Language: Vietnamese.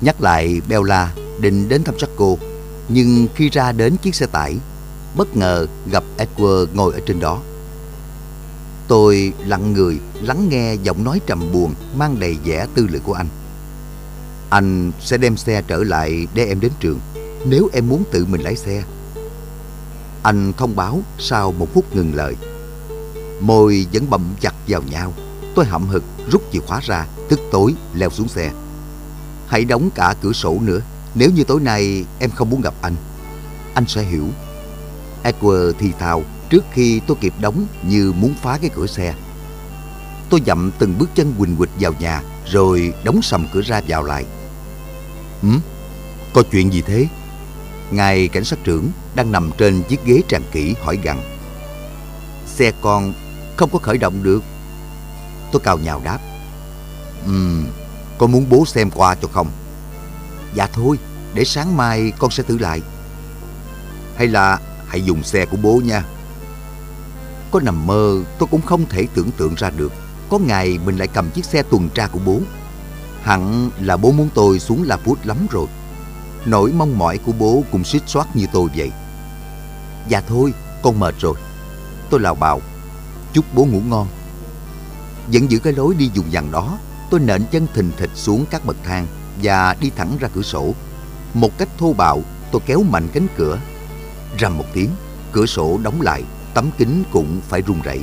Nhắc lại Bella định đến thăm Jaco, nhưng khi ra đến chiếc xe tải, bất ngờ gặp Edward ngồi ở trên đó. Tôi lặng người lắng nghe giọng nói trầm buồn mang đầy vẻ tư lự của anh. Anh sẽ đem xe trở lại để em đến trường nếu em muốn tự mình lái xe. Anh thông báo sau một phút ngừng lời. Môi vẫn bậm chặt vào nhau. Tôi hậm hực rút chìa khóa ra, tức tối leo xuống xe. Hãy đóng cả cửa sổ nữa nếu như tối nay em không muốn gặp anh. Anh sẽ hiểu. Edward thì thào trước khi tôi kịp đóng như muốn phá cái cửa xe. Tôi dậm từng bước chân quỳnh quịch vào nhà rồi đóng sầm cửa ra vào lại. Ừ? Có chuyện gì thế? Ngài cảnh sát trưởng đang nằm trên chiếc ghế tràn kỹ hỏi gằn. Xe con không có khởi động được. Tôi cào nhào đáp. Ừm, con muốn bố xem qua cho không? Dạ thôi, để sáng mai con sẽ thử lại. Hay là hãy dùng xe của bố nha. Có nằm mơ tôi cũng không thể tưởng tượng ra được. Có ngày mình lại cầm chiếc xe tuần tra của bố. Hẳn là bố muốn tôi xuống La Phút lắm rồi. Nỗi mong mỏi của bố cũng xích xoát như tôi vậy. Dạ thôi, con mệt rồi. Tôi lào bào. Chúc bố ngủ ngon. Vẫn giữ cái lối đi dùng dằn đó. Tôi nện chân thình thịch xuống các bậc thang Và đi thẳng ra cửa sổ. Một cách thô bạo, tôi kéo mạnh cánh cửa. Rầm một tiếng, Cửa sổ đóng lại, Tấm kính cũng phải rung rẩy.